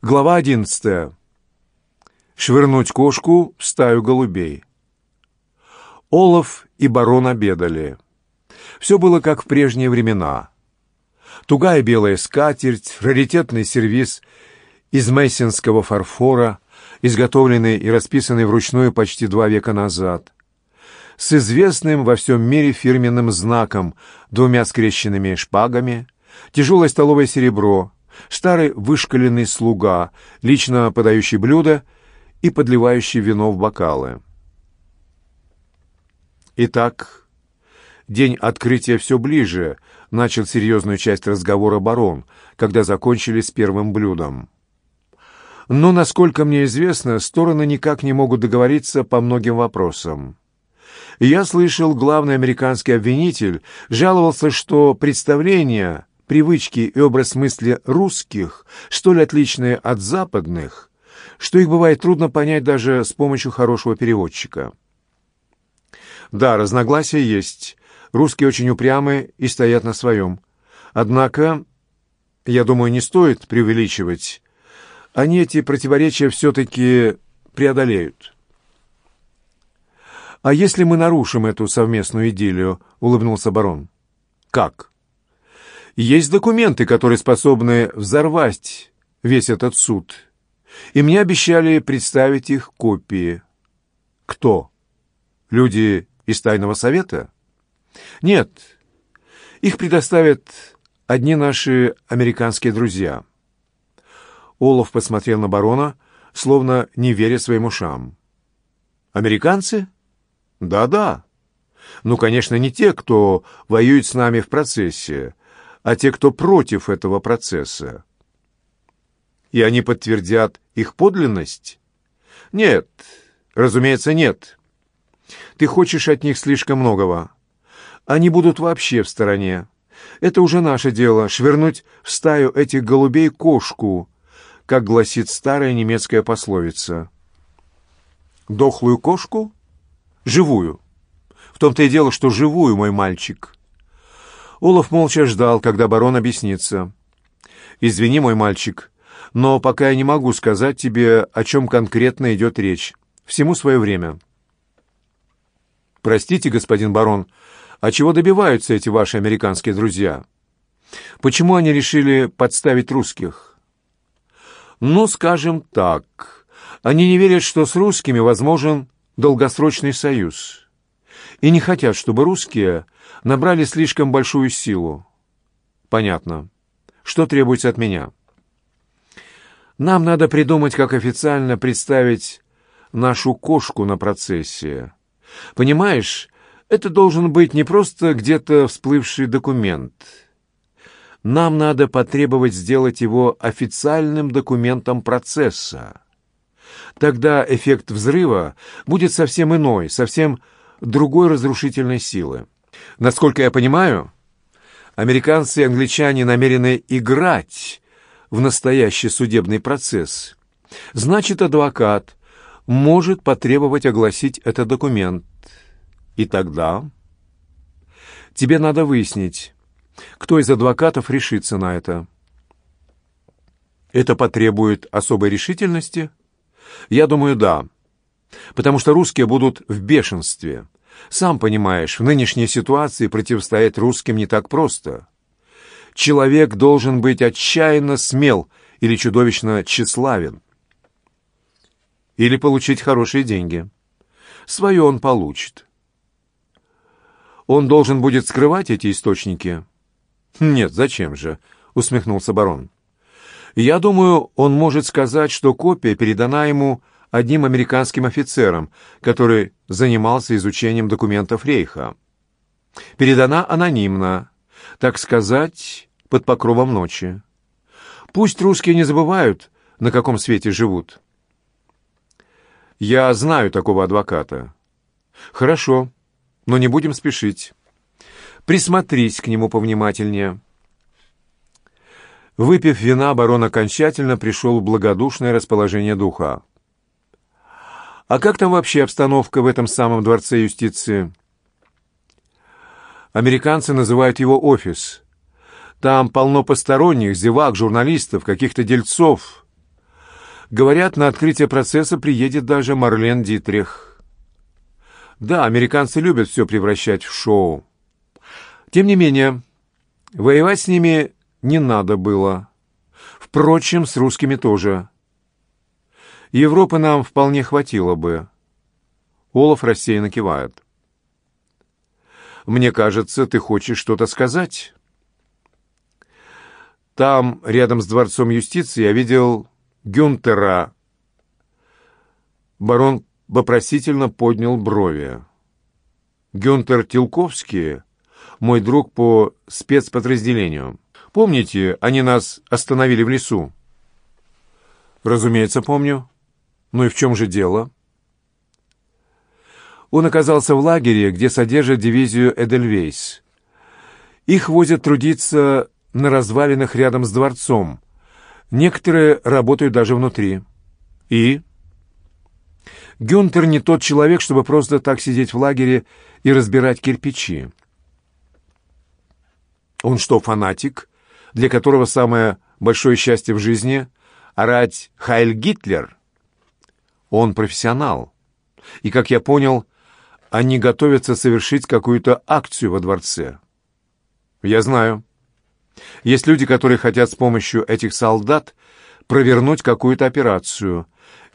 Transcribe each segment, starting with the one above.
Глава 11. Швырнуть кошку в стаю голубей. Олов и барон обедали. Все было как в прежние времена. Тугая белая скатерть, раритетный сервиз из мейсинского фарфора, изготовленный и расписанный вручную почти два века назад, с известным во всем мире фирменным знаком, двумя скрещенными шпагами, тяжелое столовое серебро — старый вышкаленный слуга, лично подающий блюда и подливающий вино в бокалы. «Итак, день открытия все ближе», — начал серьезную часть разговора барон, когда закончили с первым блюдом. «Но, насколько мне известно, стороны никак не могут договориться по многим вопросам». Я слышал, главный американский обвинитель жаловался, что представление привычки и образ мысли русских столь отличные от западных, что их бывает трудно понять даже с помощью хорошего переводчика. Да, разногласия есть. Русские очень упрямы и стоят на своем. Однако, я думаю, не стоит преувеличивать. Они эти противоречия все-таки преодолеют. «А если мы нарушим эту совместную идиллию?» — улыбнулся барон. «Как?» Есть документы, которые способны взорвать весь этот суд. И мне обещали представить их копии. Кто? Люди из тайного совета? Нет. Их предоставят одни наши американские друзья. Олаф посмотрел на барона, словно не веря своим ушам. Американцы? Да-да. Ну, конечно, не те, кто воюет с нами в процессе, а те, кто против этого процесса. И они подтвердят их подлинность? Нет, разумеется, нет. Ты хочешь от них слишком многого. Они будут вообще в стороне. Это уже наше дело — швырнуть в стаю этих голубей кошку, как гласит старая немецкая пословица. Дохлую кошку? Живую. В том-то и дело, что живую, мой мальчик. Олаф молча ждал, когда барон объяснится. «Извини, мой мальчик, но пока я не могу сказать тебе, о чем конкретно идет речь. Всему свое время». «Простите, господин барон, а чего добиваются эти ваши американские друзья? Почему они решили подставить русских?» «Ну, скажем так, они не верят, что с русскими возможен долгосрочный союз» и не хотят, чтобы русские набрали слишком большую силу. Понятно. Что требуется от меня? Нам надо придумать, как официально представить нашу кошку на процессе. Понимаешь, это должен быть не просто где-то всплывший документ. Нам надо потребовать сделать его официальным документом процесса. Тогда эффект взрыва будет совсем иной, совсем другой разрушительной силы. Насколько я понимаю, американцы и англичане намерены играть в настоящий судебный процесс. Значит, адвокат может потребовать огласить этот документ. И тогда тебе надо выяснить, кто из адвокатов решится на это. Это потребует особой решительности? Я думаю, да. Потому что русские будут в бешенстве. Сам понимаешь, в нынешней ситуации противостоять русским не так просто. Человек должен быть отчаянно смел или чудовищно тщеславен. Или получить хорошие деньги. Свое он получит. Он должен будет скрывать эти источники? Нет, зачем же, усмехнулся барон. Я думаю, он может сказать, что копия передана ему одним американским офицером, который занимался изучением документов Рейха. Передана анонимно, так сказать, под покровом ночи. Пусть русские не забывают, на каком свете живут. Я знаю такого адвоката. Хорошо, но не будем спешить. Присмотрись к нему повнимательнее. Выпив вина, барон окончательно пришел в благодушное расположение духа. А как там вообще обстановка в этом самом дворце юстиции? Американцы называют его офис. Там полно посторонних, зевак, журналистов, каких-то дельцов. Говорят, на открытие процесса приедет даже Марлен Дитрих. Да, американцы любят все превращать в шоу. Тем не менее, воевать с ними не надо было. Впрочем, с русскими тоже. Европы нам вполне хватило бы. Олаф рассеянно кивает. «Мне кажется, ты хочешь что-то сказать?» «Там, рядом с дворцом юстиции, я видел Гюнтера». Барон вопросительно поднял брови. «Гюнтер Тилковский, мой друг по спецподразделению. Помните, они нас остановили в лесу?» «Разумеется, помню». Ну и в чем же дело? Он оказался в лагере, где содержат дивизию Эдельвейс. Их возят трудиться на развалинах рядом с дворцом. Некоторые работают даже внутри. И? Гюнтер не тот человек, чтобы просто так сидеть в лагере и разбирать кирпичи. Он что, фанатик, для которого самое большое счастье в жизни — орать «Хайль Гитлер»? Он профессионал. И, как я понял, они готовятся совершить какую-то акцию во дворце. Я знаю. Есть люди, которые хотят с помощью этих солдат провернуть какую-то операцию.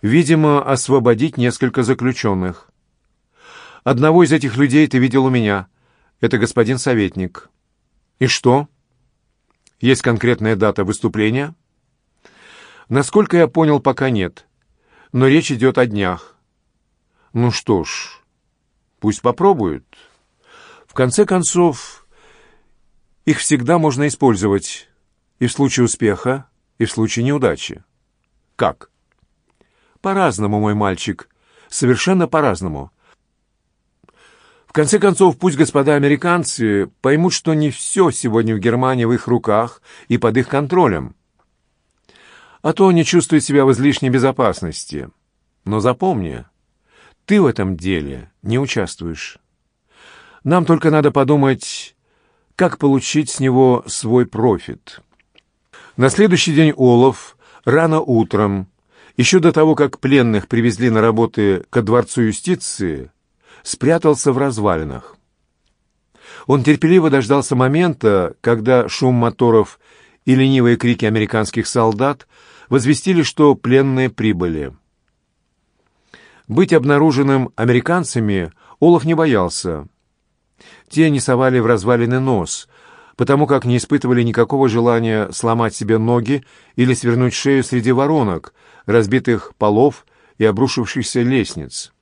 Видимо, освободить несколько заключенных. Одного из этих людей ты видел у меня. Это господин советник. И что? Есть конкретная дата выступления? Насколько я понял, пока нет. — но речь идет о днях. Ну что ж, пусть попробуют. В конце концов, их всегда можно использовать и в случае успеха, и в случае неудачи. Как? По-разному, мой мальчик, совершенно по-разному. В конце концов, пусть господа американцы поймут, что не все сегодня в Германии в их руках и под их контролем а то не чувствует себя в излишней безопасности. Но запомни, ты в этом деле не участвуешь. Нам только надо подумать, как получить с него свой профит. На следующий день Олов рано утром, еще до того, как пленных привезли на работы ко дворцу юстиции, спрятался в развалинах. Он терпеливо дождался момента, когда шум моторов и ленивые крики американских солдат – возвестили, что пленные прибыли. Быть обнаруженным американцами Олаф не боялся. Те не совали в развалины нос, потому как не испытывали никакого желания сломать себе ноги или свернуть шею среди воронок, разбитых полов и обрушившихся лестниц.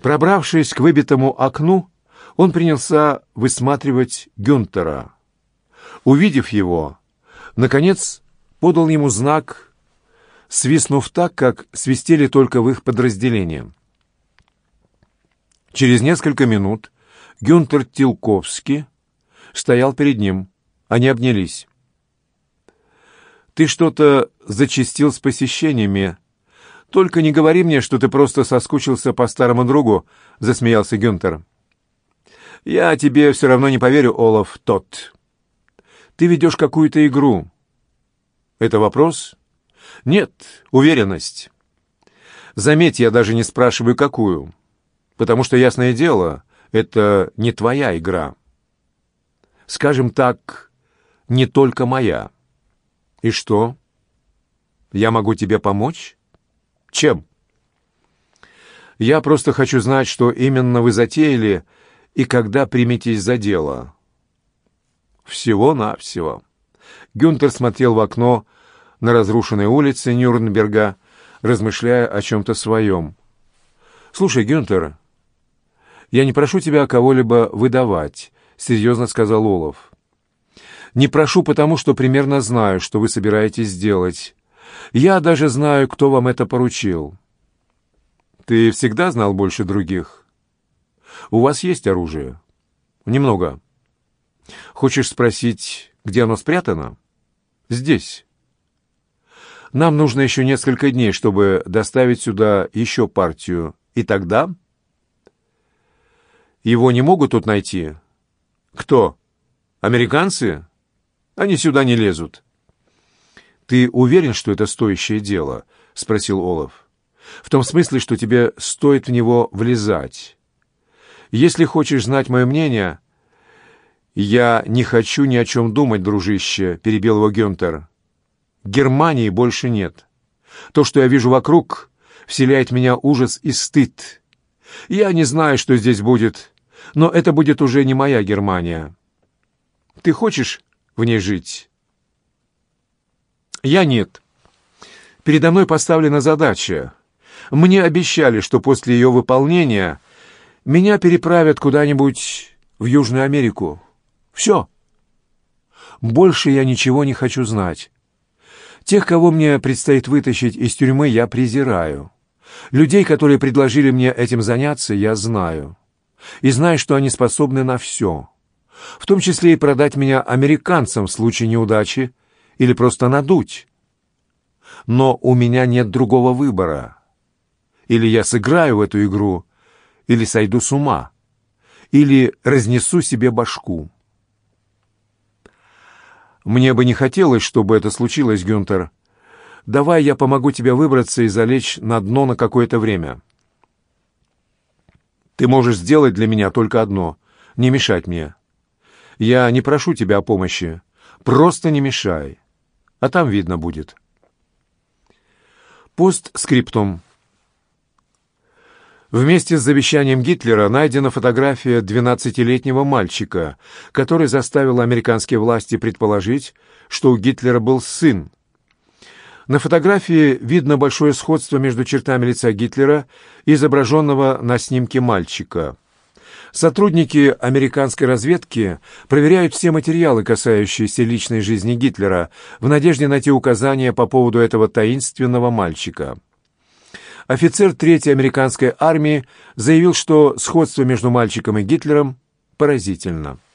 Пробравшись к выбитому окну, он принялся высматривать Гюнтера. Увидев его, наконец подал ему знак, свистнув так, как свистели только в их подразделении. Через несколько минут Гюнтер Тилковский стоял перед ним. Они обнялись. «Ты что-то зачистил с посещениями. Только не говори мне, что ты просто соскучился по старому другу», — засмеялся Гюнтер. «Я тебе все равно не поверю, Олаф, тот. Ты ведешь какую-то игру». Это вопрос? Нет, уверенность. Заметь, я даже не спрашиваю, какую. Потому что, ясное дело, это не твоя игра. Скажем так, не только моя. И что? Я могу тебе помочь? Чем? Я просто хочу знать, что именно вы затеяли и когда приметесь за дело. Всего-навсего. Гюнтер смотрел в окно на разрушенные улицы Нюрнберга, размышляя о чем-то своем. «Слушай, Гюнтер, я не прошу тебя кого-либо выдавать», — серьезно сказал Олаф. «Не прошу, потому что примерно знаю, что вы собираетесь сделать. Я даже знаю, кто вам это поручил». «Ты всегда знал больше других?» «У вас есть оружие?» «Немного». «Хочешь спросить, где оно спрятано? Здесь. Нам нужно еще несколько дней, чтобы доставить сюда еще партию. И тогда... Его не могут тут найти? Кто? Американцы? Они сюда не лезут. Ты уверен, что это стоящее дело? Спросил Олаф. В том смысле, что тебе стоит в него влезать. Если хочешь знать мое мнение, «Я не хочу ни о чем думать, дружище», — перебил его Гюнтер. «Германии больше нет. То, что я вижу вокруг, вселяет меня ужас и стыд. Я не знаю, что здесь будет, но это будет уже не моя Германия. Ты хочешь в ней жить?» «Я нет. Передо мной поставлена задача. Мне обещали, что после ее выполнения меня переправят куда-нибудь в Южную Америку». Все. Больше я ничего не хочу знать. Тех, кого мне предстоит вытащить из тюрьмы, я презираю. Людей, которые предложили мне этим заняться, я знаю. И знаю, что они способны на все. В том числе и продать меня американцам в случае неудачи или просто надуть. Но у меня нет другого выбора. Или я сыграю в эту игру, или сойду с ума, или разнесу себе башку. Мне бы не хотелось, чтобы это случилось, Гюнтер. Давай я помогу тебе выбраться и залечь на дно на какое-то время. Ты можешь сделать для меня только одно — не мешать мне. Я не прошу тебя о помощи. Просто не мешай. А там видно будет. Постскриптум. Вместе с завещанием Гитлера найдена фотография 12-летнего мальчика, который заставил американские власти предположить, что у Гитлера был сын. На фотографии видно большое сходство между чертами лица Гитлера изображенного на снимке мальчика. Сотрудники американской разведки проверяют все материалы, касающиеся личной жизни Гитлера, в надежде найти указания по поводу этого таинственного мальчика офицер Третьей американской армии заявил, что сходство между мальчиком и Гитлером поразительно.